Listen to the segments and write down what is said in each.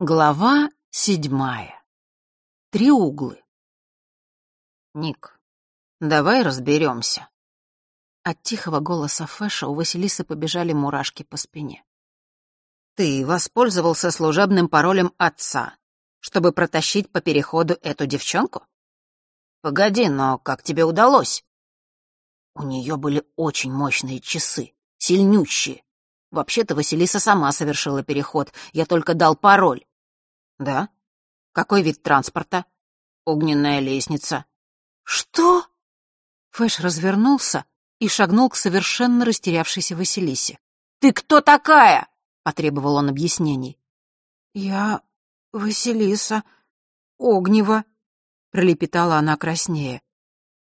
Глава седьмая. Три углы. Ник, давай разберемся. От тихого голоса Фэша у Василисы побежали мурашки по спине. Ты воспользовался служебным паролем отца, чтобы протащить по переходу эту девчонку? Погоди, но как тебе удалось? У нее были очень мощные часы, сильнющие. Вообще-то Василиса сама совершила переход, я только дал пароль. Да? Какой вид транспорта? Огненная лестница. Что? Фэш развернулся и шагнул к совершенно растерявшейся Василисе. «Ты кто такая?» — потребовал он объяснений. «Я Василиса Огнева», — пролепетала она краснее.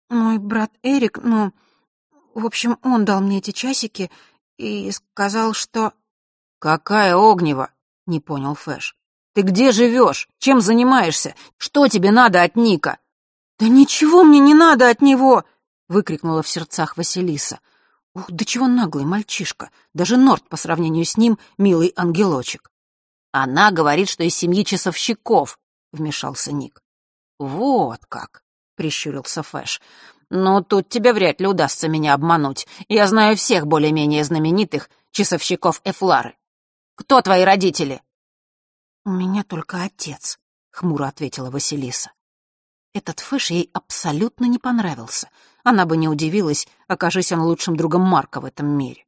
«Мой брат Эрик, ну, в общем, он дал мне эти часики и сказал, что...» «Какая Огнева?» — не понял Фэш. Ты где живешь? Чем занимаешься? Что тебе надо от Ника?» «Да ничего мне не надо от него!» — выкрикнула в сердцах Василиса. «Ух, да чего наглый мальчишка! Даже Норт по сравнению с ним — милый ангелочек!» «Она говорит, что из семьи часовщиков!» — вмешался Ник. «Вот как!» — прищурился Фэш. «Ну, тут тебе вряд ли удастся меня обмануть. Я знаю всех более-менее знаменитых часовщиков Эфлары. Кто твои родители?» «У меня только отец», — хмуро ответила Василиса. Этот Фэш ей абсолютно не понравился. Она бы не удивилась, окажись он лучшим другом Марка в этом мире.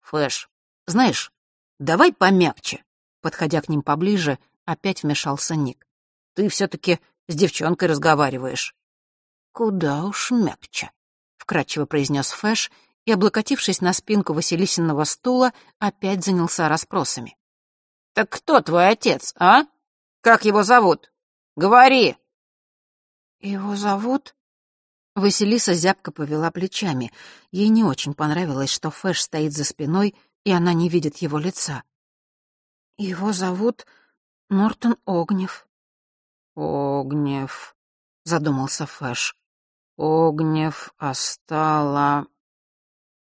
«Фэш, знаешь, давай помягче», — подходя к ним поближе, опять вмешался Ник. «Ты все-таки с девчонкой разговариваешь». «Куда уж мягче», — вкратчиво произнес Фэш и, облокотившись на спинку Василисиного стула, опять занялся расспросами. «Так кто твой отец, а? Как его зовут? Говори!» «Его зовут...» Василиса зябко повела плечами. Ей не очень понравилось, что Фэш стоит за спиной, и она не видит его лица. «Его зовут Нортон Огнев». «Огнев», — задумался Фэш. «Огнев остала...»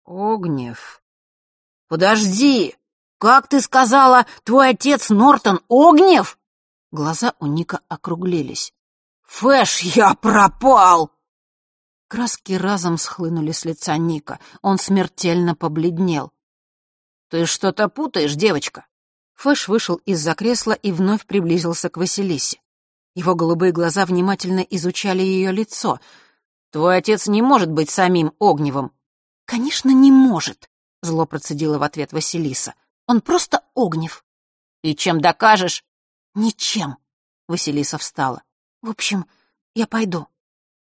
«Огнев...» «Подожди!» «Как ты сказала, твой отец Нортон Огнев?» Глаза у Ника округлились. «Фэш, я пропал!» Краски разом схлынули с лица Ника. Он смертельно побледнел. «Ты что-то путаешь, девочка?» Фэш вышел из-за кресла и вновь приблизился к Василисе. Его голубые глаза внимательно изучали ее лицо. «Твой отец не может быть самим Огневым». «Конечно, не может», — зло процедила в ответ Василиса. Он просто Огнев. И чем докажешь? Ничем. Василиса встала. В общем, я пойду.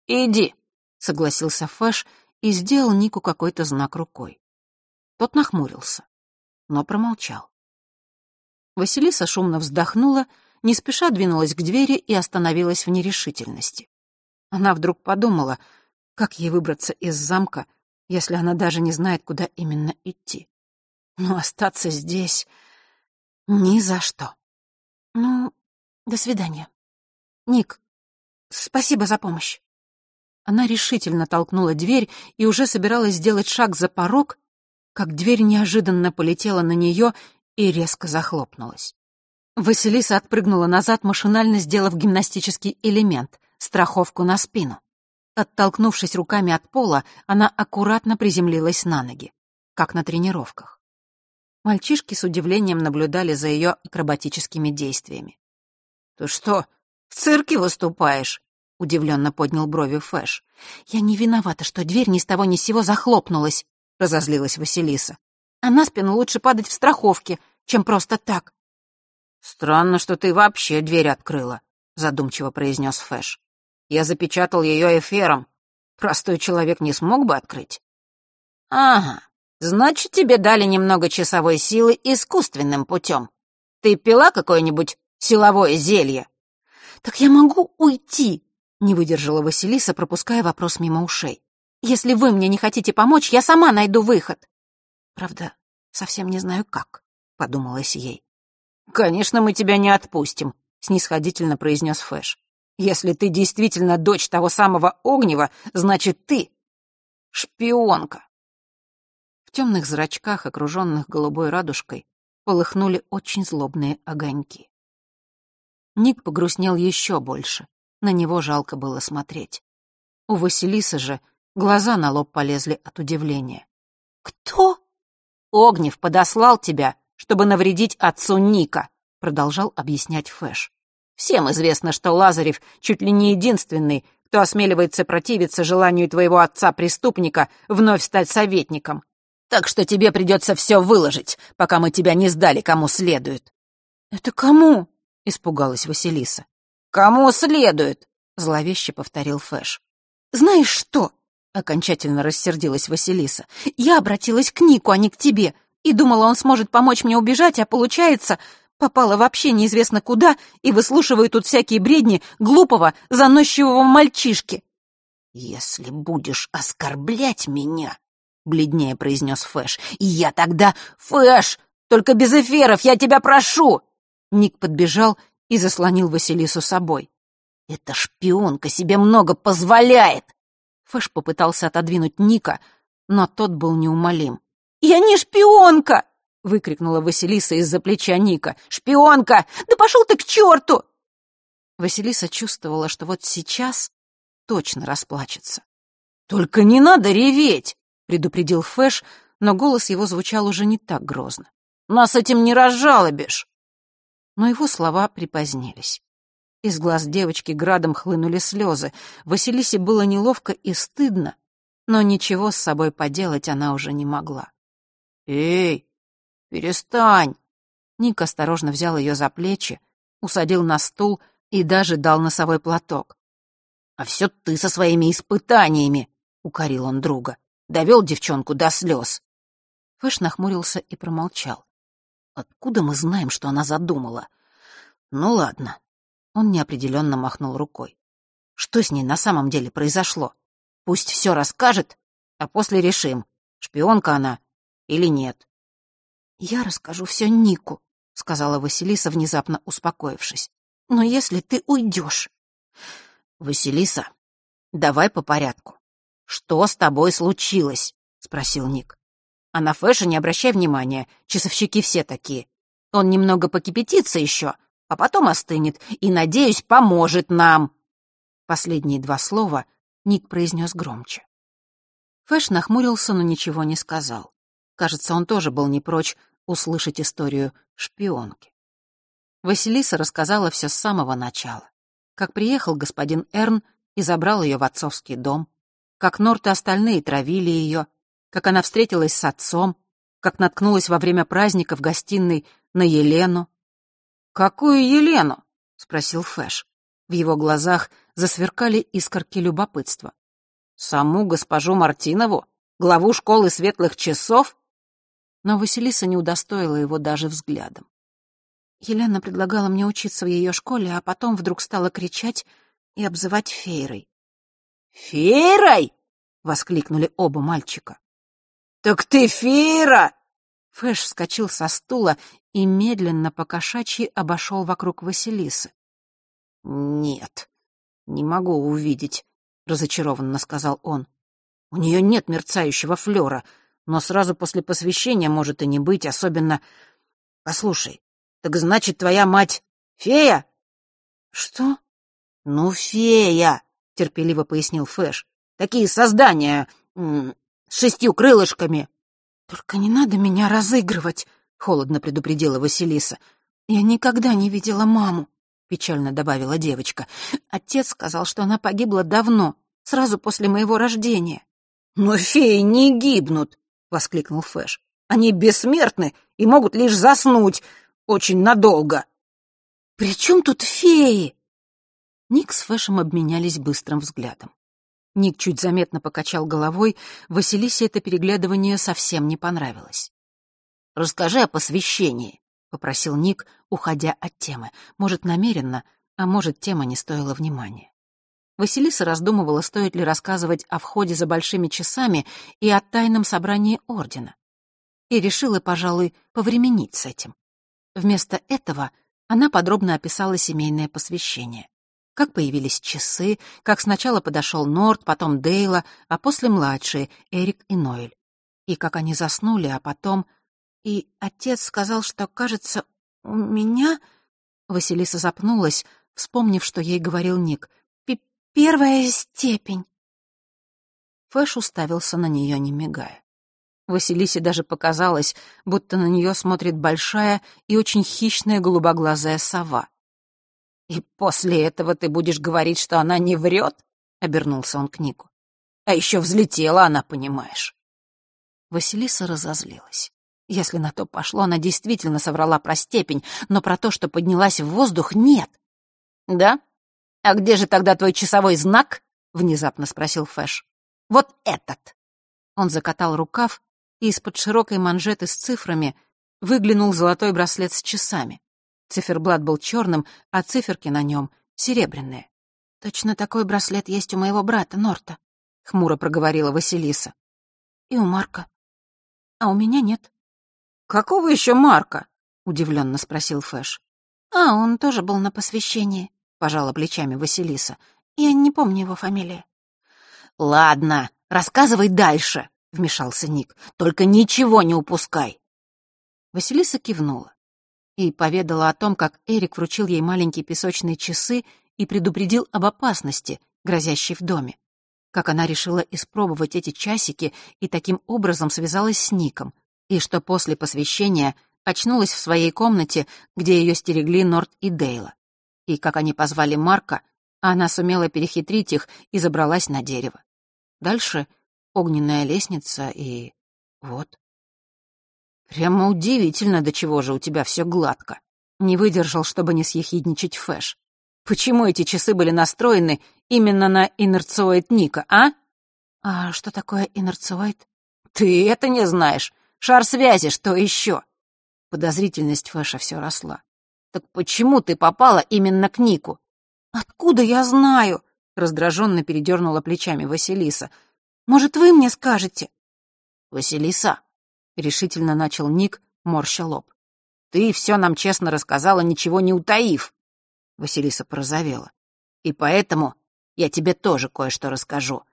Иди, согласился Фэш и сделал Нику какой-то знак рукой. Тот нахмурился, но промолчал. Василиса шумно вздохнула, не спеша двинулась к двери и остановилась в нерешительности. Она вдруг подумала, как ей выбраться из замка, если она даже не знает, куда именно идти. Но остаться здесь ни за что. Ну, до свидания. Ник, спасибо за помощь. Она решительно толкнула дверь и уже собиралась сделать шаг за порог, как дверь неожиданно полетела на нее и резко захлопнулась. Василиса отпрыгнула назад, машинально сделав гимнастический элемент — страховку на спину. Оттолкнувшись руками от пола, она аккуратно приземлилась на ноги, как на тренировках. Мальчишки с удивлением наблюдали за ее акробатическими действиями. «Ты что, в цирке выступаешь?» — удивленно поднял брови Фэш. «Я не виновата, что дверь ни с того ни с сего захлопнулась», — разозлилась Василиса. «А на спину лучше падать в страховке, чем просто так». «Странно, что ты вообще дверь открыла», — задумчиво произнес Фэш. «Я запечатал ее эфиром. Простой человек не смог бы открыть». «Ага, Значит, тебе дали немного часовой силы искусственным путем. Ты пила какое-нибудь силовое зелье? Так я могу уйти, не выдержала Василиса, пропуская вопрос мимо ушей. Если вы мне не хотите помочь, я сама найду выход. Правда, совсем не знаю как, подумалось ей. Конечно, мы тебя не отпустим, снисходительно произнес Фэш. Если ты действительно дочь того самого Огнева, значит, ты шпионка. В темных зрачках, окруженных голубой радужкой, полыхнули очень злобные огоньки. Ник погрустнел еще больше. На него жалко было смотреть. У Василисы же глаза на лоб полезли от удивления. «Кто?» «Огнев подослал тебя, чтобы навредить отцу Ника», продолжал объяснять Фэш. «Всем известно, что Лазарев чуть ли не единственный, кто осмеливается противиться желанию твоего отца-преступника вновь стать советником. Так что тебе придется все выложить, пока мы тебя не сдали кому следует». «Это кому?» — испугалась Василиса. «Кому следует?» — зловеще повторил Фэш. «Знаешь что?» — окончательно рассердилась Василиса. «Я обратилась к Нику, а не к тебе, и думала, он сможет помочь мне убежать, а получается, попала вообще неизвестно куда и выслушиваю тут всякие бредни глупого, заносчивого мальчишки». «Если будешь оскорблять меня», — бледнея произнес Фэш, — «и я тогда... Фэш! Только без эферов, я тебя прошу!» Ник подбежал и заслонил Василису собой. «Эта шпионка себе много позволяет!» Фэш попытался отодвинуть Ника, но тот был неумолим. «Я не шпионка!» — выкрикнула Василиса из-за плеча Ника. «Шпионка! Да пошел ты к черту!» Василиса чувствовала, что вот сейчас точно расплачется. «Только не надо реветь!» — предупредил Фэш, но голос его звучал уже не так грозно. «Нас этим не разжалобишь!» Но его слова припозднились. Из глаз девочки градом хлынули слезы. Василисе было неловко и стыдно, но ничего с собой поделать она уже не могла. «Эй, «Перестань!» Ник осторожно взял ее за плечи, усадил на стул и даже дал носовой платок. «А все ты со своими испытаниями!» — укорил он друга. «Довел девчонку до слез!» Фэш нахмурился и промолчал. «Откуда мы знаем, что она задумала?» «Ну ладно». Он неопределенно махнул рукой. «Что с ней на самом деле произошло? Пусть все расскажет, а после решим, шпионка она или нет». «Я расскажу все Нику», — сказала Василиса, внезапно успокоившись. «Но если ты уйдешь...» «Василиса, давай по порядку. Что с тобой случилось?» — спросил Ник. «А на Фэша не обращай внимания, часовщики все такие. Он немного покипятится еще, а потом остынет и, надеюсь, поможет нам». Последние два слова Ник произнес громче. Фэш нахмурился, но ничего не сказал. Кажется, он тоже был не прочь услышать историю шпионки. Василиса рассказала все с самого начала. Как приехал господин Эрн и забрал ее в отцовский дом, как Норт и остальные травили ее, как она встретилась с отцом, как наткнулась во время праздника в гостиной на Елену. «Какую Елену?» — спросил Фэш. В его глазах засверкали искорки любопытства. «Саму госпожу Мартинову? Главу школы светлых часов?» но Василиса не удостоила его даже взглядом. Елена предлагала мне учиться в ее школе, а потом вдруг стала кричать и обзывать фейрой. «Фейрой?» — воскликнули оба мальчика. «Так ты фейра!» Фэш вскочил со стула и медленно по кошачьи обошел вокруг Василисы. «Нет, не могу увидеть», — разочарованно сказал он. «У нее нет мерцающего флера, но сразу после посвящения может и не быть, особенно... Послушай, так значит, твоя мать фея? Что? Ну, фея, терпеливо пояснил Фэш. Такие создания с шестью крылышками. Только не надо меня разыгрывать, холодно предупредила Василиса. Я никогда не видела маму, печально добавила девочка. Отец сказал, что она погибла давно, сразу после моего рождения. Но феи не гибнут, — воскликнул Фэш. «Они бессмертны и могут лишь заснуть очень надолго». «При чем тут феи?» Ник с Фэшем обменялись быстрым взглядом. Ник чуть заметно покачал головой, Василисе это переглядывание совсем не понравилось. «Расскажи о посвящении», — попросил Ник, уходя от темы. Может, намеренно, а может, тема не стоила внимания. Василиса раздумывала, стоит ли рассказывать о входе за большими часами и о тайном собрании ордена. И решила, пожалуй, повременить с этим. Вместо этого она подробно описала семейное посвящение. Как появились часы, как сначала подошел Норт, потом Дейла, а после младшие, Эрик и Ноэль. И как они заснули, а потом... И отец сказал, что, кажется, у меня... Василиса запнулась, вспомнив, что ей говорил Ник. «Первая степень». Фэш уставился на нее, не мигая. Василисе даже показалось, будто на нее смотрит большая и очень хищная голубоглазая сова. «И после этого ты будешь говорить, что она не врет?» — обернулся он к Нику. «А еще взлетела она, понимаешь». Василиса разозлилась. Если на то пошло, она действительно соврала про степень, но про то, что поднялась в воздух, нет. «Да? А где же тогда твой часовой знак?» — внезапно спросил Фэш. «Вот этот!» Он закатал рукав, и из-под широкой манжеты с цифрами выглянул золотой браслет с часами. Циферблат был черным, а циферки на нем — серебряные. «Точно такой браслет есть у моего брата Норта», — хмуро проговорила Василиса. «И у Марка. А у меня нет». «Какого еще Марка?» — удивленно спросил Фэш. «А, он тоже был на посвящении», — пожала плечами Василиса. «Я не помню его фамилии». «Ладно, рассказывай дальше», — вмешался Ник. «Только ничего не упускай». Василиса кивнула и поведала о том, как Эрик вручил ей маленькие песочные часы и предупредил об опасности, грозящей в доме. Как она решила испробовать эти часики и таким образом связалась с Ником, и что после посвящения очнулась в своей комнате, где ее стерегли Норт и Дейла. И как они позвали Марка, она сумела перехитрить их и забралась на дерево. Дальше огненная лестница и... вот. Прямо удивительно, до чего же у тебя все гладко. Не выдержал, чтобы не съехидничать Фэш. Почему эти часы были настроены именно на инерциоид Ника, а? А что такое инерциоид? Ты это не знаешь. Шар связи, что еще? Подозрительность Фэша все росла. Так почему ты попала именно к Нику? Откуда я знаю? Раздраженно передернула плечами Василиса. Может, вы мне скажете? Василиса, решительно начал Ник, морща лоб. Ты все нам честно рассказала, ничего не утаив. Василиса порозовела. И поэтому я тебе тоже кое-что расскажу.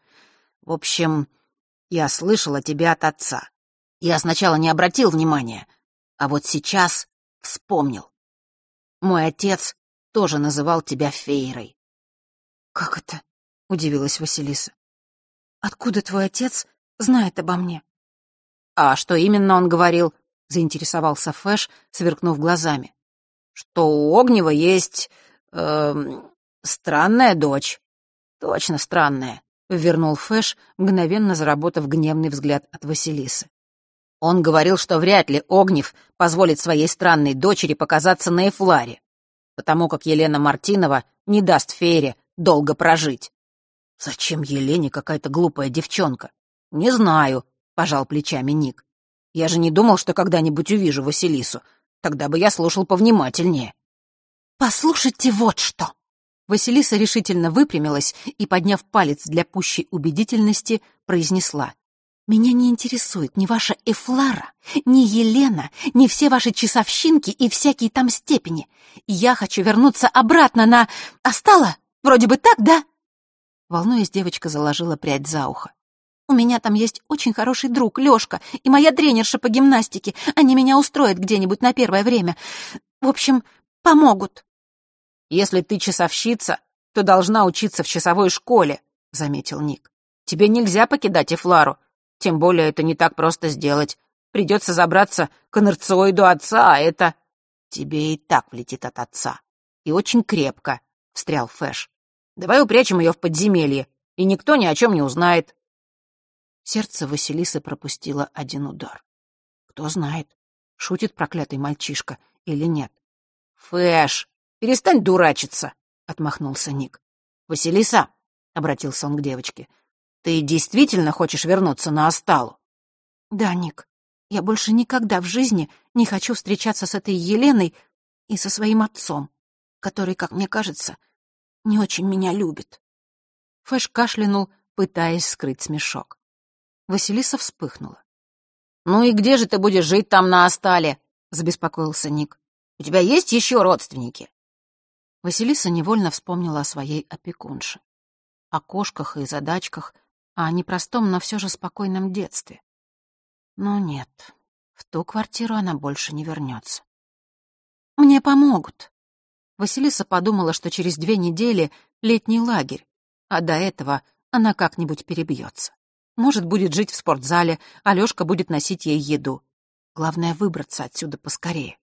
В общем, я слышала тебя от отца. Я сначала не обратил внимания, а вот сейчас вспомнил. Мой отец тоже называл тебя Фейрой. «Как это?» — удивилась Василиса. «Откуда твой отец знает обо мне?» «А что именно он говорил?» — заинтересовался Фэш, сверкнув глазами. «Что у Огнева есть... Э, странная дочь». «Точно странная», — вернул Фэш, мгновенно заработав гневный взгляд от Василисы. Он говорил, что вряд ли Огнев позволит своей странной дочери показаться на Эфларе, потому как Елена Мартинова не даст Фере долго прожить. Зачем Елене какая-то глупая девчонка? Не знаю, пожал плечами Ник. Я же не думал, что когда-нибудь увижу Василису. Тогда бы я слушал повнимательнее. Послушайте вот что. Василиса решительно выпрямилась и, подняв палец для пущей убедительности, произнесла. Меня не интересует ни ваша Эфлара, ни Елена, ни все ваши часовщинки и всякие там степени. Я хочу вернуться обратно на... Остала? Вроде бы так, да?» Волнуясь, девочка заложила прядь за ухо. «У меня там есть очень хороший друг, Лёшка, и моя тренерша по гимнастике. Они меня устроят где-нибудь на первое время. В общем, помогут». «Если ты часовщица, то должна учиться в часовой школе», — заметил Ник. «Тебе нельзя покидать Эфлару. Тем более это не так просто сделать. Придется забраться к инерциоиду отца, а это... Тебе и так влетит от отца. И очень крепко, — встрял Фэш. Давай упрячем ее в подземелье, и никто ни о чем не узнает. Сердце Василисы пропустило один удар. Кто знает, шутит проклятый мальчишка или нет. «Фэш, перестань дурачиться!» — отмахнулся Ник. «Василиса!» — обратился он к девочке. Ты действительно хочешь вернуться на Осталу? Да, Ник. Я больше никогда в жизни не хочу встречаться с этой Еленой и со своим отцом, который, как мне кажется, не очень меня любит. Фэш кашлянул, пытаясь скрыть смешок. Василиса вспыхнула. «Ну и где же ты будешь жить там на Остале?» — забеспокоился Ник. «У тебя есть еще родственники?» Василиса невольно вспомнила о своей опекунше. О кошках и задачках — о непростом, но все же спокойном детстве. Но нет, в ту квартиру она больше не вернется. «Мне помогут». Василиса подумала, что через две недели летний лагерь, а до этого она как-нибудь перебьется. Может, будет жить в спортзале, а Лёшка будет носить ей еду. Главное — выбраться отсюда поскорее.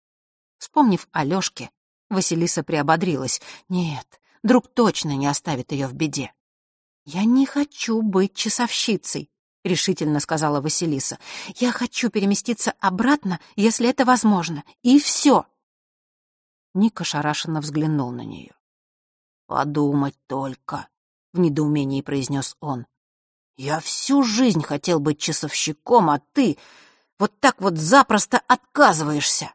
Вспомнив о Лёшке, Василиса приободрилась. Нет, друг точно не оставит её в беде. «Я не хочу быть часовщицей», — решительно сказала Василиса. «Я хочу переместиться обратно, если это возможно. И всё. Ника шарашенно взглянул на неё. «Подумать только», — в недоумении произнес он. «Я всю жизнь хотел быть часовщиком, а ты вот так вот запросто отказываешься!»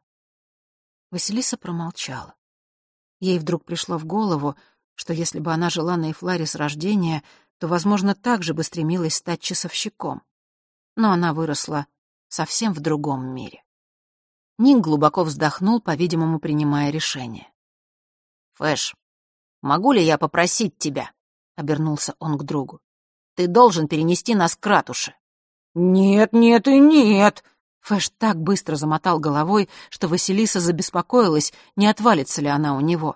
Василиса промолчала. Ей вдруг пришло в голову, что если бы она жила на Эфларе с рождения, то, возможно, так же бы стремилась стать часовщиком. Но она выросла совсем в другом мире. Ник глубоко вздохнул, по-видимому, принимая решение. «Фэш, могу ли я попросить тебя?» — обернулся он к другу. Ты должен перенести нас к ратуше». «Нет, нет и нет!» Фэш так быстро замотал головой, что Василиса забеспокоилась, не отвалится ли она у него.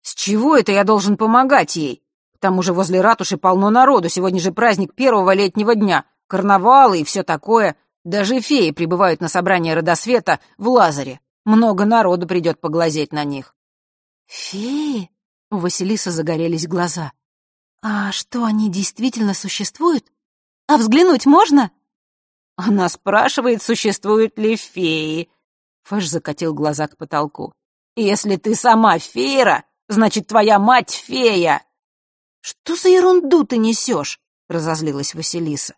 «С чего это я должен помогать ей? К тому же возле ратуши полно народу, сегодня же праздник первого летнего дня, карнавалы и все такое. Даже феи прибывают на собрание Родосвета в Лазаре. Много народу придет поглазеть на них». «Феи?» — у Василисы загорелись глаза. «А что, они действительно существуют? А взглянуть можно?» Она спрашивает, существуют ли феи. Фэш закатил глаза к потолку. «Если ты сама феера, значит, твоя мать фея!» «Что за ерунду ты несешь?» — разозлилась Василиса.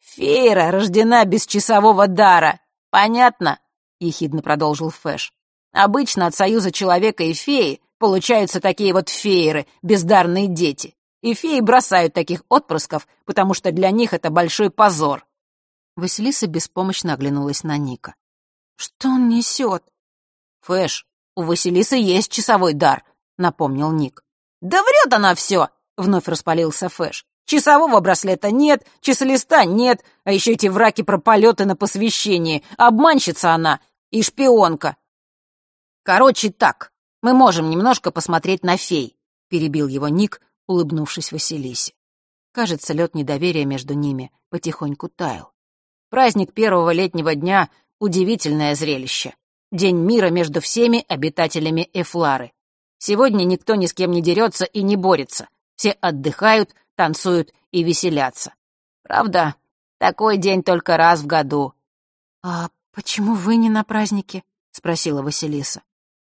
«Фейра рождена без часового дара. Понятно?» — ехидно продолжил Фэш. «Обычно от союза человека и феи получаются такие вот фейры, бездарные дети. И феи бросают таких отпрысков, потому что для них это большой позор. Василиса беспомощно оглянулась на Ника. «Что он несет?» «Фэш, у Василисы есть часовой дар», — напомнил Ник. «Да врет она все!» — вновь распалился Фэш. «Часового браслета нет, часолиста нет, а еще эти враки про полеты на посвящении. Обманщица она и шпионка». «Короче, так, мы можем немножко посмотреть на фей», — перебил его Ник, улыбнувшись Василисе. Кажется, лед недоверия между ними потихоньку таял. Праздник первого летнего дня — удивительное зрелище. День мира между всеми обитателями Эфлары. Сегодня никто ни с кем не дерется и не борется. Все отдыхают, танцуют и веселятся. Правда, такой день только раз в году. «А почему вы не на празднике?» — спросила Василиса.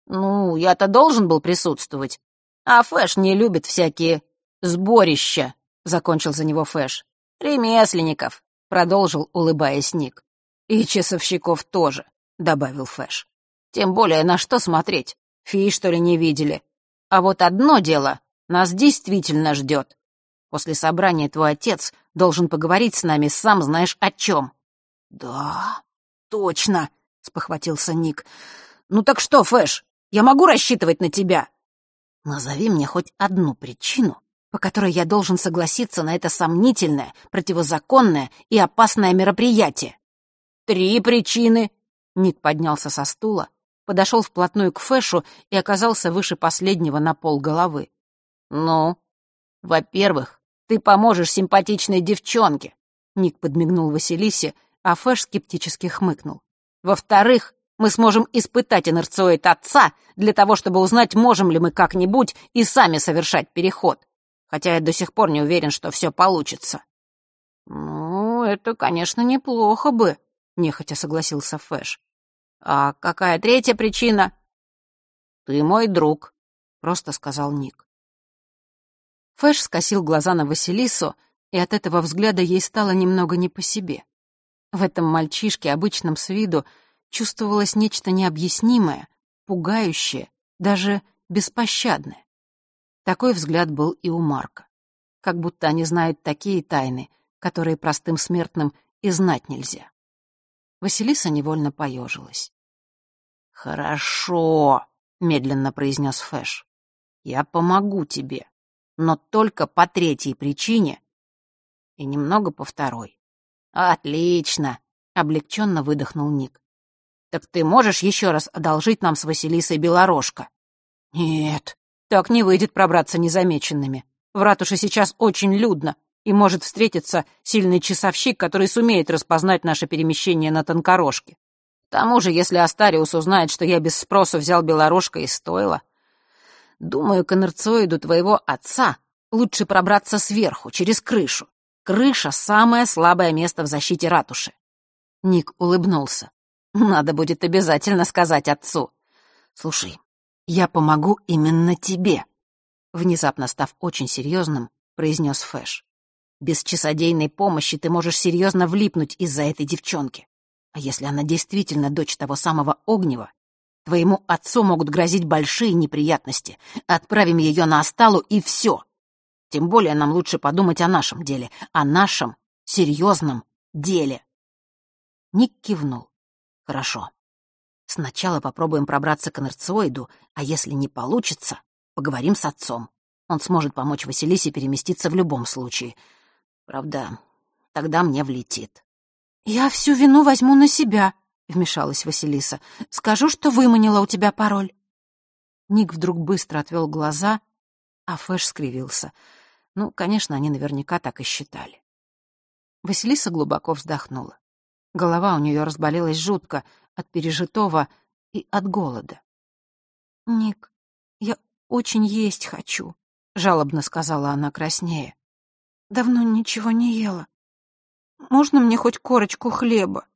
«Ну, я-то должен был присутствовать. А Фэш не любит всякие сборища», — закончил за него Фэш. «Ремесленников», — продолжил, улыбаясь Ник. «И часовщиков тоже», — добавил Фэш. «Тем более на что смотреть? Фей, что ли, не видели? А вот одно дело нас действительно ждет. После собрания твой отец должен поговорить с нами сам знаешь о чем». «Да, точно», — спохватился Ник. «Ну так что, Фэш, я могу рассчитывать на тебя?» Назови мне хоть одну причину, по которой я должен согласиться на это сомнительное, противозаконное и опасное мероприятие. Три причины. Ник поднялся со стула, подошел вплотную к Фэшу и оказался выше последнего на пол головы. Ну, во-первых, ты поможешь симпатичной девчонке. Ник подмигнул Василисе, а Фэш скептически хмыкнул. Во-вторых, мы сможем испытать инерциоид отца для того, чтобы узнать, можем ли мы как-нибудь и сами совершать переход. Хотя я до сих пор не уверен, что все получится». «Ну, это, конечно, неплохо бы», — нехотя согласился Фэш. «А какая третья причина?» «Ты мой друг», — просто сказал Ник. Фэш скосил глаза на Василису, и от этого взгляда ей стало немного не по себе. В этом мальчишке, обычном с виду, чувствовалось нечто необъяснимое, пугающее, даже беспощадное. Такой взгляд был и у Марка. Как будто они знают такие тайны, которые простым смертным и знать нельзя. Василиса невольно поежилась. «Хорошо», — медленно произнес Фэш. «Я помогу тебе, но только по третьей причине и немного по второй». «Отлично!» — облегченно выдохнул Ник. «Так ты можешь еще раз одолжить нам с Василисой Белорожка?» Нет, так не выйдет пробраться незамеченными. В ратуше сейчас очень людно, и может встретиться сильный часовщик, который сумеет распознать наше перемещение на тонкорожке. К тому же, если Астариус узнает, что я без спросу взял белорожка из стойла, думаю, к инерциоиду твоего отца лучше пробраться сверху, через крышу. Крыша — самое слабое место в защите ратуши. Ник улыбнулся. Надо будет обязательно сказать отцу. Слушай, я помогу именно тебе. Внезапно став очень серьезным, произнес Фэш. Без часодейной помощи ты можешь серьезно влипнуть из-за этой девчонки. А если она действительно дочь того самого Огнева, твоему отцу могут грозить большие неприятности. Отправим ее на Осталу и все. Тем более нам лучше подумать о нашем деле, о нашем серьезном деле. Ник кивнул. Хорошо. Сначала попробуем пробраться к инерциоиду, а если не получится, поговорим с отцом. Он сможет помочь Василисе переместиться в любом случае. Правда, тогда мне влетит. «Я всю вину возьму на себя», — вмешалась Василиса. «Скажу, что выманила у тебя пароль». Ник вдруг быстро отвел глаза, а Фэш скривился. Ну, конечно, они наверняка так и считали. Василиса глубоко вздохнула. Голова у нее разболелась жутко от пережитого и от голода. «Ник, я очень есть хочу», — жалобно сказала она краснее. «Давно ничего не ела. Можно мне хоть корочку хлеба?»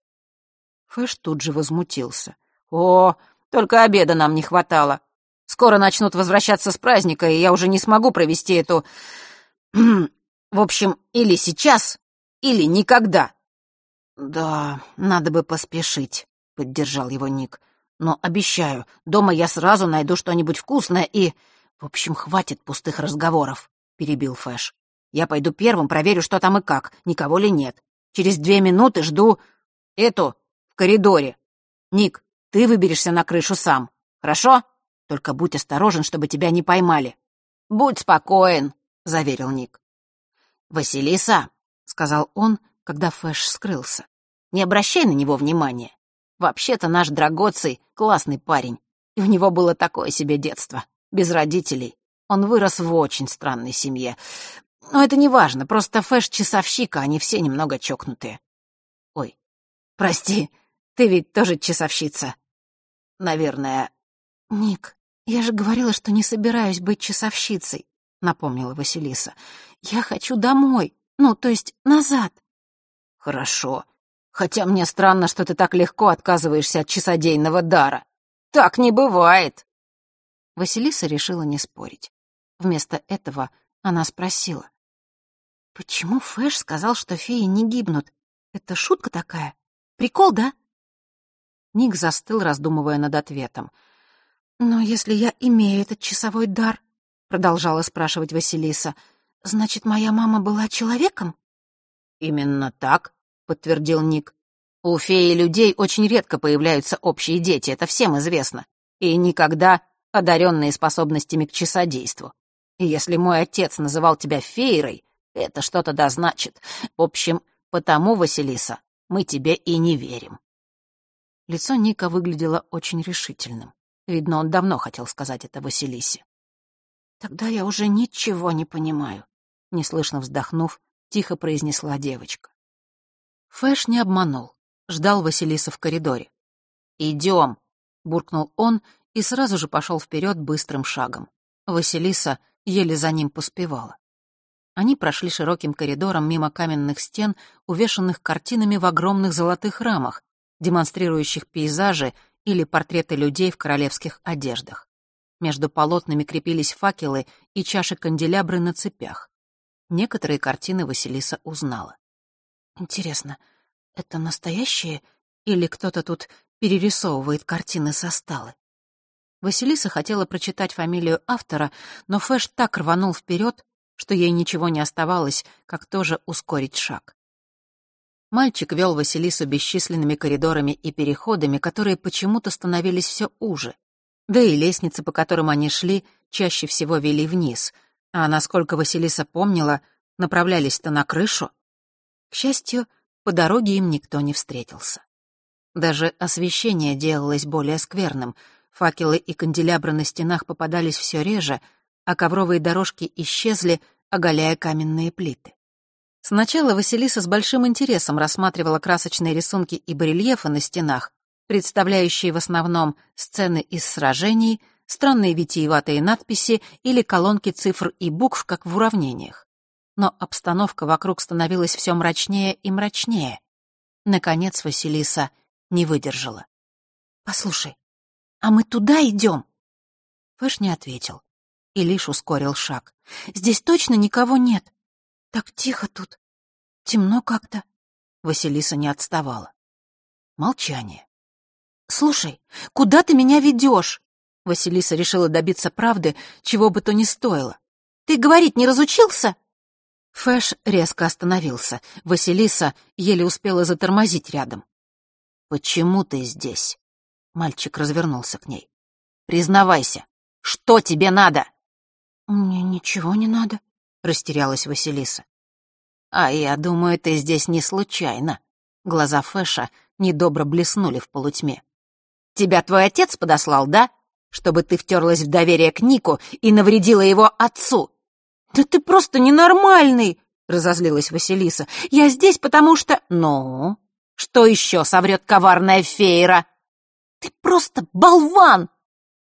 Фэш тут же возмутился. «О, только обеда нам не хватало. Скоро начнут возвращаться с праздника, и я уже не смогу провести эту... В общем, или сейчас, или никогда». «Да, надо бы поспешить», — поддержал его Ник. «Но обещаю, дома я сразу найду что-нибудь вкусное и...» «В общем, хватит пустых разговоров», — перебил Фэш. «Я пойду первым, проверю, что там и как, никого ли нет. Через две минуты жду эту в коридоре. Ник, ты выберешься на крышу сам, хорошо? Только будь осторожен, чтобы тебя не поймали». «Будь спокоен», — заверил Ник. «Василиса», — сказал он, когда Фэш скрылся. «Не обращай на него внимания. Вообще-то наш Драгоций — классный парень, и у него было такое себе детство, без родителей. Он вырос в очень странной семье. Но это не важно, просто Фэш — часовщик, а они все немного чокнутые. Ой, прости, ты ведь тоже часовщица. Наверное. Ник, я же говорила, что не собираюсь быть часовщицей, — напомнила Василиса. Я хочу домой, ну, то есть назад. Хорошо. Хотя мне странно, что ты так легко отказываешься от часодейного дара. Так не бывает. Василиса решила не спорить. Вместо этого она спросила. «Почему Фэш сказал, что феи не гибнут? Это шутка такая? Прикол, да?» Ник застыл, раздумывая над ответом. «Но если я имею этот часовой дар», — продолжала спрашивать Василиса, «значит, моя мама была человеком?» «Именно так», — подтвердил Ник. «У феи людей очень редко появляются общие дети, это всем известно, и никогда одаренные способностями к часодейству. И если мой отец называл тебя феерой, это что-то да значит. В общем, потому, Василиса, мы тебе и не верим». Лицо Ника выглядело очень решительным. Видно, он давно хотел сказать это Василисе. «Тогда я уже ничего не понимаю», — неслышно вздохнув, тихо произнесла девочка. Фэш не обманул, ждал Василиса в коридоре. «Идем», — буркнул он и сразу же пошел вперед быстрым шагом. Василиса еле за ним поспевала. Они прошли широким коридором мимо каменных стен, увешанных картинами в огромных золотых рамах, демонстрирующих пейзажи или портреты людей в королевских одеждах. Между полотнами крепились факелы и чаши канделябры на цепях. Некоторые картины Василиса узнала. Интересно, это настоящие или кто-то тут перерисовывает картины со сталы? Василиса хотела прочитать фамилию автора, но Фэш так рванул вперед, что ей ничего не оставалось, как тоже ускорить шаг. Мальчик вел Василису бесчисленными коридорами и переходами, которые почему-то становились все уже. Да и лестницы, по которым они шли, чаще всего вели вниз — а насколько Василиса помнила, направлялись-то на крышу. К счастью, по дороге им никто не встретился. Даже освещение делалось более скверным. Факелы и канделябры на стенах попадались все реже, а ковровые дорожки исчезли, оголяя каменные плиты. Сначала Василиса с большим интересом рассматривала красочные рисунки и барельефы на стенах, представляющие в основном сцены из сражений, странные витиеватые надписи или колонки цифр и букв, как в уравнениях. Но обстановка вокруг становилась все мрачнее и мрачнее. Наконец Василиса не выдержала. «Послушай, а мы туда идем?» Фэш не ответил и лишь ускорил шаг. «Здесь точно никого нет. Так тихо тут. Темно как-то». Василиса не отставала. Молчание. «Слушай, куда ты меня ведешь?» Василиса решила добиться правды, чего бы то ни стоило. «Ты говорить не разучился?» Фэш резко остановился. Василиса еле успела затормозить рядом. «Почему ты здесь?» Мальчик развернулся к ней. «Признавайся, что тебе надо?» «Мне ничего не надо», — растерялась Василиса. «А я думаю, ты здесь не случайно». Глаза Фэша недобро блеснули в полутьме. «Тебя твой отец подослал, да? Чтобы ты втерлась в доверие к Нику и навредила его отцу». «Да ты просто ненормальный!» — разозлилась Василиса. «Я здесь, потому что...» «Ну? Что еще соврет коварная фейра?» «Ты просто болван!»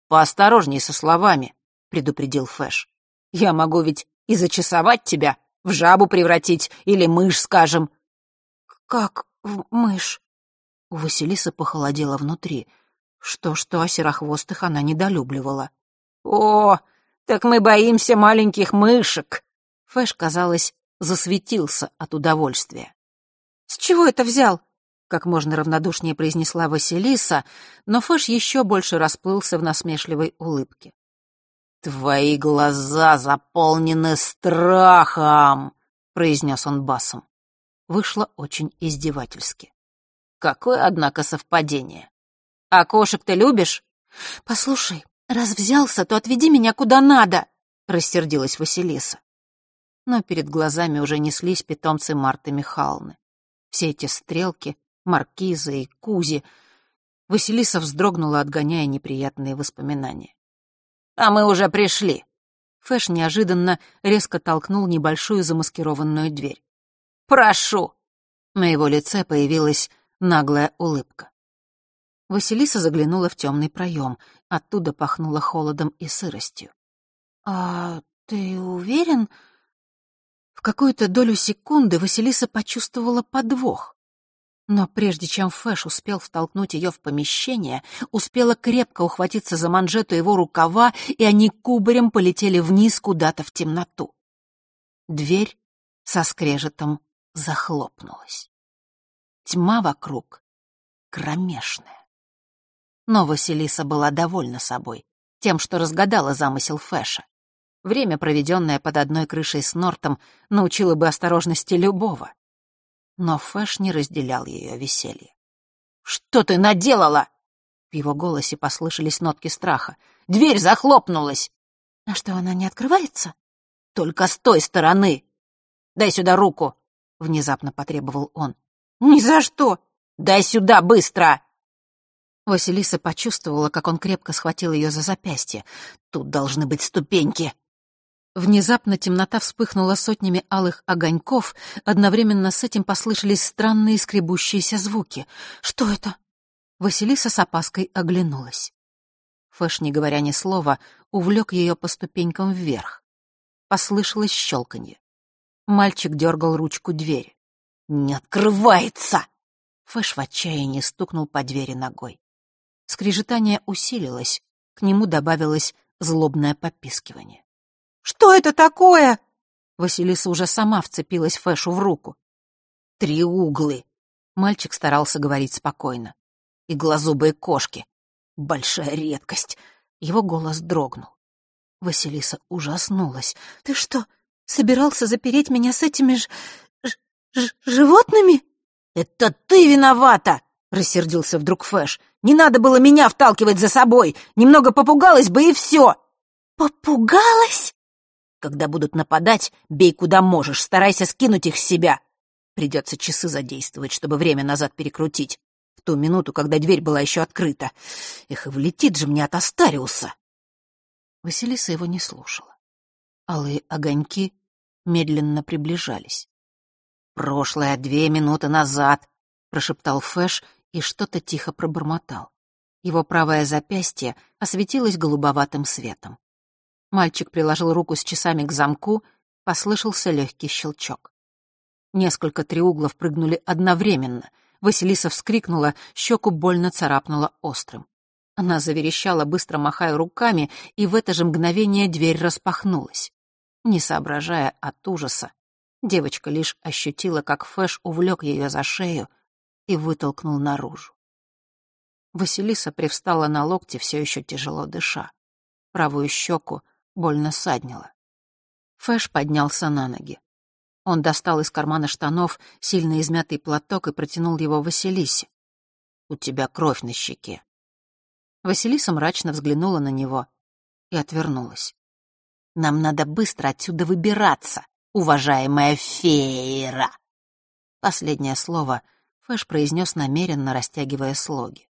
«Поосторожней со словами», — предупредил Фэш. «Я могу ведь и зачесовать тебя, в жабу превратить или мышь, скажем». «Как в мышь?» У Василисы похолодело внутри. Что-что, а серохвостых она недолюбливала. «О, так мы боимся маленьких мышек!» Фэш, казалось, засветился от удовольствия. «С чего это взял?» как можно равнодушнее произнесла Василиса, но Фэш еще больше расплылся в насмешливой улыбке. «Твои глаза заполнены страхом!» — произнес он басом. Вышло очень издевательски. «Какое, однако, совпадение! А кошек ты любишь?» «Послушай, раз взялся, то отведи меня куда надо!» — рассердилась Василиса. Но перед глазами уже неслись питомцы Марты Михайловны. Все эти стрелки, маркизы и кузи. Василиса вздрогнула, отгоняя неприятные воспоминания. «А мы уже пришли!» Фэш неожиданно резко толкнул небольшую замаскированную дверь. «Прошу!» На его лице появилась наглая улыбка. Василиса заглянула в темный проем. Оттуда пахнуло холодом и сыростью. «А ты уверен?» В какую-то долю секунды Василиса почувствовала подвох. Но прежде чем Фэш успел втолкнуть ее в помещение, успела крепко ухватиться за манжету его рукава, и они кубарем полетели вниз куда-то в темноту. Дверь со скрежетом захлопнулась. Тьма вокруг кромешная. Но Василиса была довольна собой, тем, что разгадала замысел Фэша. Время, проведенное под одной крышей с Нортом, научило бы осторожности любого но Фэш не разделял ее веселье. «Что ты наделала?» В его голосе послышались нотки страха. «Дверь захлопнулась!» «А что, она не открывается?» «Только с той стороны!» «Дай сюда руку!» — внезапно потребовал он. «Ни за что! Дай сюда, быстро!» Василиса почувствовала, как он крепко схватил ее за запястье. «Тут должны быть ступеньки!» Внезапно темнота вспыхнула сотнями алых огоньков, одновременно с этим послышались странные скребущиеся звуки. «Что это?» Василиса с опаской оглянулась. Фэш, не говоря ни слова, увлек ее по ступенькам вверх. Послышалось щелканье. Мальчик дергал ручку двери. «Не открывается!» Фэш в отчаянии стукнул по двери ногой. Скрежетание усилилось, к нему добавилось злобное попискивание. Что это такое?» Василиса уже сама вцепилась Фэшу в руку. «Три углы!» Мальчик старался говорить спокойно. «Иглозубые кошки. Большая редкость!» Его голос дрогнул. Василиса ужаснулась. «Ты что, собирался запереть меня с этими ж... ж... животными?» «Это ты виновата!» — рассердился вдруг Фэш. «Не надо было меня вталкивать за собой! Немного попугалась бы и все!» «Попугалась?» Когда будут нападать, бей куда можешь, старайся скинуть их с себя. Придется часы задействовать, чтобы время назад перекрутить. В ту минуту, когда дверь была еще открыта. Эх, и влетит же мне от Астариуса. Василиса его не слушала. Алые огоньки медленно приближались. «Прошлое две минуты назад», — прошептал Фэш и что-то тихо пробормотал. Его правое запястье осветилось голубоватым светом. Мальчик приложил руку с часами к замку, послышался легкий щелчок. Несколько триуглов прыгнули одновременно. Василиса вскрикнула, щеку больно царапнула острым. Она заверещала, быстро махая руками, и в это же мгновение дверь распахнулась. Не соображая от ужаса, девочка лишь ощутила, как Фэш увлек ее за шею и вытолкнул наружу. Василиса привстала на локте, все еще тяжело дыша. Правую щеку больно саднила. Фэш поднялся на ноги. Он достал из кармана штанов сильно измятый платок и протянул его Василисе. «У тебя кровь на щеке». Василиса мрачно взглянула на него и отвернулась. Нам надо быстро отсюда выбираться, уважаемая Фейра!» Последнее слово Фэш произнес намеренно, растягивая слоги.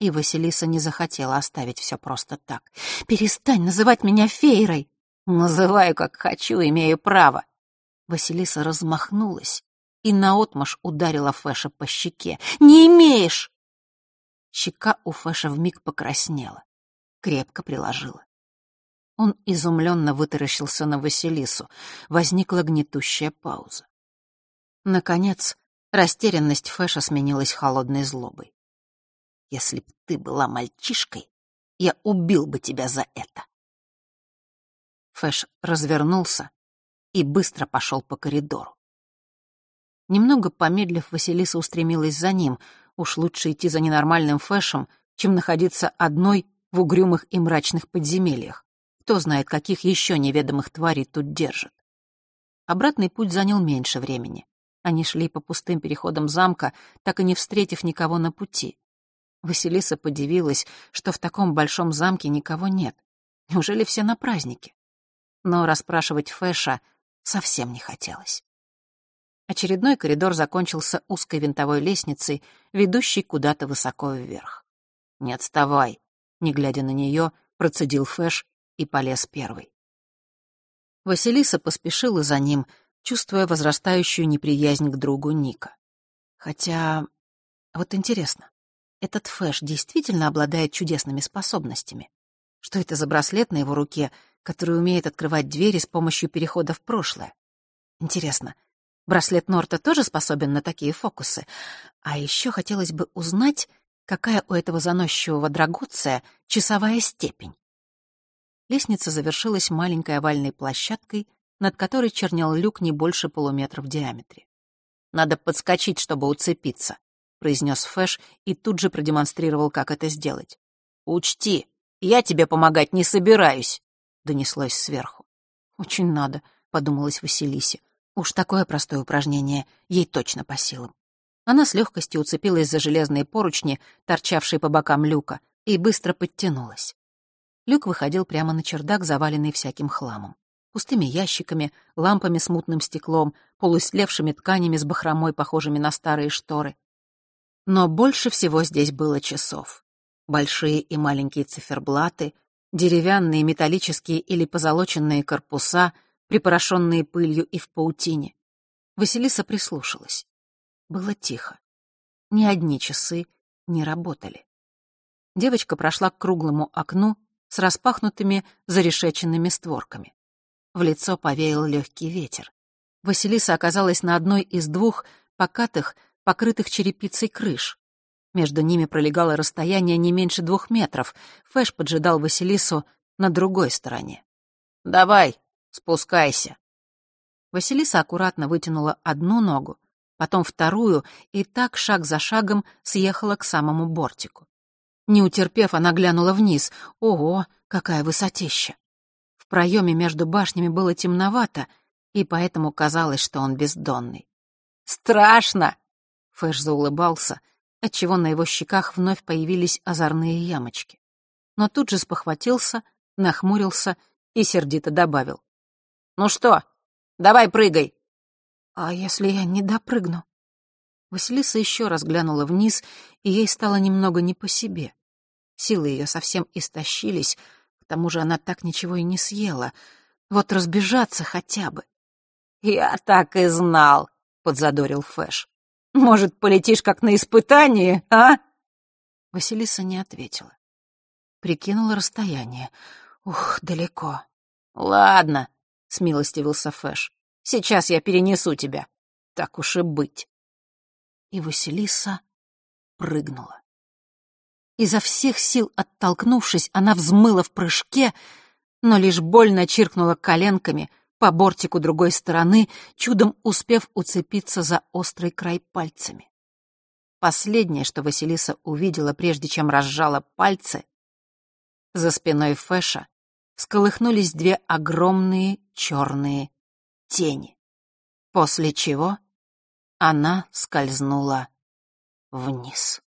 И Василиса не захотела оставить все просто так. «Перестань называть меня Фейрой!» «Называю, как хочу, имею право!» Василиса размахнулась и наотмашь ударила Фэша по щеке. «Не имеешь!» Щека у Фэша вмиг покраснела. Крепко приложила. Он изумленно вытаращился на Василису. Возникла гнетущая пауза. Наконец, растерянность Фэша сменилась холодной злобой. «Если б ты была мальчишкой, я убил бы тебя за это!» Фэш развернулся и быстро пошел по коридору. Немного помедлив, Василиса устремилась за ним. Уж лучше идти за ненормальным Фэшем, чем находиться одной в угрюмых и мрачных подземельях. Кто знает, каких еще неведомых тварей тут держат. Обратный путь занял меньше времени. Они шли по пустым переходам замка, так и не встретив никого на пути. Василиса подивилась, что в таком большом замке никого нет. Неужели все на празднике? Но расспрашивать Фэша совсем не хотелось. Очередной коридор закончился узкой винтовой лестницей, ведущей куда-то высоко вверх. «Не отставай», — не глядя на нее, процедил Фэш и полез первый. Василиса поспешила за ним, чувствуя возрастающую неприязнь к другу Ника. Хотя, вот интересно, этот Фэш действительно обладает чудесными способностями? Что это за браслет на его руке, который умеет открывать двери с помощью перехода в прошлое? Интересно, браслет Норта тоже способен на такие фокусы? А еще хотелось бы узнать, какая у этого заносчивого драгуция часовая степень. Лестница завершилась маленькой овальной площадкой, над которой чернел люк не больше полуметра в диаметре. «Надо подскочить, чтобы уцепиться», — произнес Фэш и тут же продемонстрировал, как это сделать. «Учти, я тебе помогать не собираюсь», — донеслось сверху. «Очень надо», — подумалась Василисе. Уж такое простое упражнение ей точно по силам. Она с легкостью уцепилась за железные поручни, торчавшие по бокам люка, и быстро подтянулась. Люк выходил прямо на чердак, заваленный всяким хламом. Пустыми ящиками, лампами с мутным стеклом, полуислевшими тканями с бахромой, похожими на старые шторы. Но больше всего здесь было часов. Большие и маленькие циферблаты, деревянные, металлические или позолоченные корпуса, припорошенные пылью и в паутине. Василиса прислушалась. Было тихо. Ни одни часы не работали. Девочка прошла к круглому окну с распахнутыми зарешеченными створками. В лицо повеял легкий ветер. Василиса оказалась на одной из двух покатых, покрытых черепицей крыш. Между ними пролегало расстояние не меньше двух метров. Фэш поджидал Василису на другой стороне. «Давай, спускайся». Василиса аккуратно вытянула одну ногу, потом вторую, и так шаг за шагом съехала к самому бортику. Не утерпев, она глянула вниз. Ого, какая высотища! Проеме между башнями было темновато, и поэтому казалось, что он бездонный. «Страшно!» — Фэш заулыбался, отчего на его щеках вновь появились озорные ямочки. Но тут же спохватился, нахмурился и сердито добавил. «Ну что, давай прыгай!» «А если я не допрыгну?» Василиса еще раз глянула вниз, и ей стало немного не по себе. Силы ее совсем истощились, тому же она так ничего и не съела. Вот разбежаться хотя бы. «Я так и знал», — подзадорил Фэш. «Может, полетишь как на испытании, а?» Василиса не ответила. Прикинула расстояние. Ух, далеко. «Ладно», — смилостивился Фэш. «Сейчас я перенесу тебя. Так уж и быть» и Василиса прыгнула. Изо всех сил оттолкнувшись, она взмыла в прыжке, но лишь больно чиркнула коленками по бортику другой стороны, чудом успев уцепиться за острый край пальцами. Последнее, что Василиса увидела, прежде чем разжала пальцы, за спиной Фэша сколыхнулись две огромные черные тени, после чего она скользнула вниз.